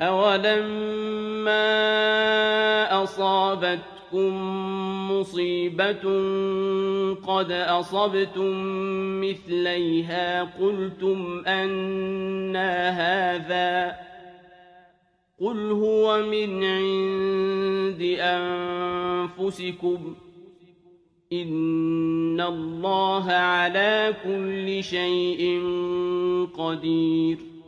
أَوَلَمَّا أَصَابَتْكُم مُّصِيبَةٌ قَدْ أَصَبْتُم مِّثْلَيْهَا قُلْتُمْ أَنَّىٰ هَٰذَا ۖ قُلْ هُوَ مِنْ عِندِ أَنفُسِكُمْ ۗ إِنَّ اللَّهَ عَلَىٰ كُلِّ شَيْءٍ قَدِيرٌ